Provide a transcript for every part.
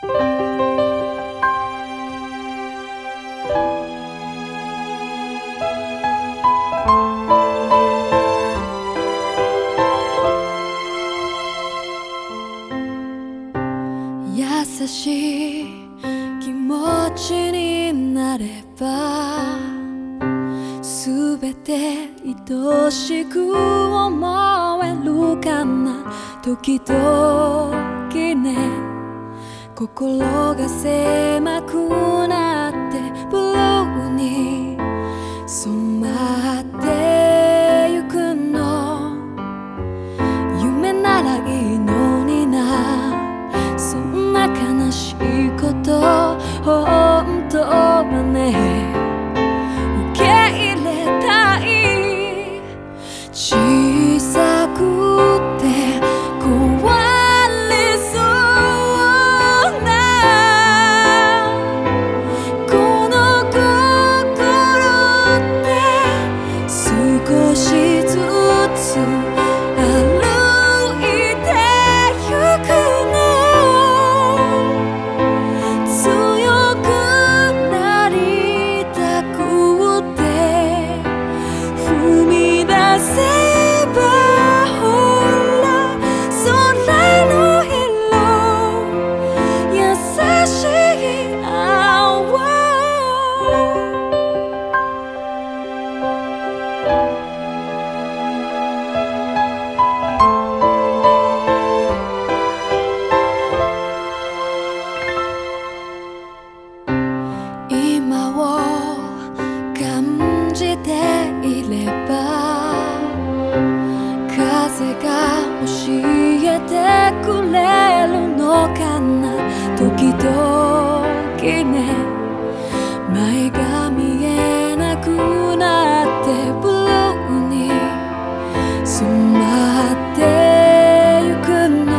優しい気持ちになればすべて愛しく思えるかな。時々ね心が狭くなってブローに染まってゆくの。夢ならいいのにな。そんな悲しいことれば風が教えてくれるのかな時々ね。前が見えなくなってブルーに染まってゆくの。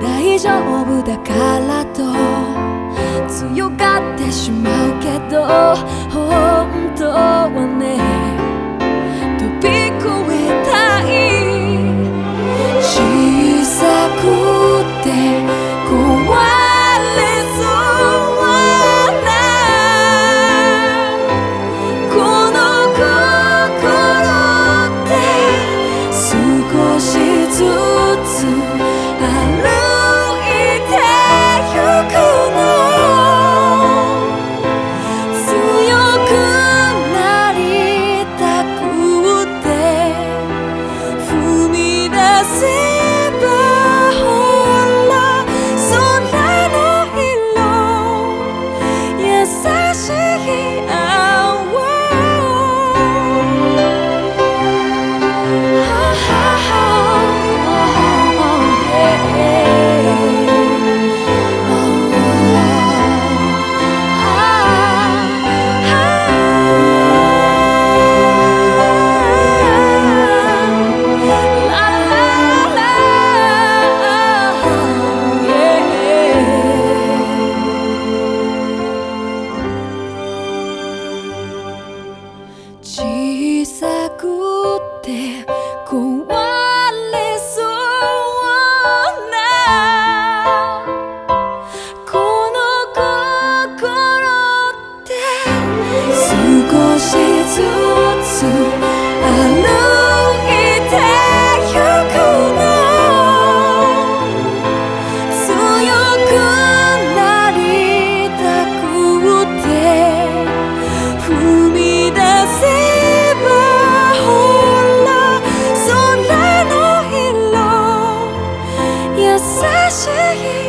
大丈夫だからと強がってしまうけどくって记忆。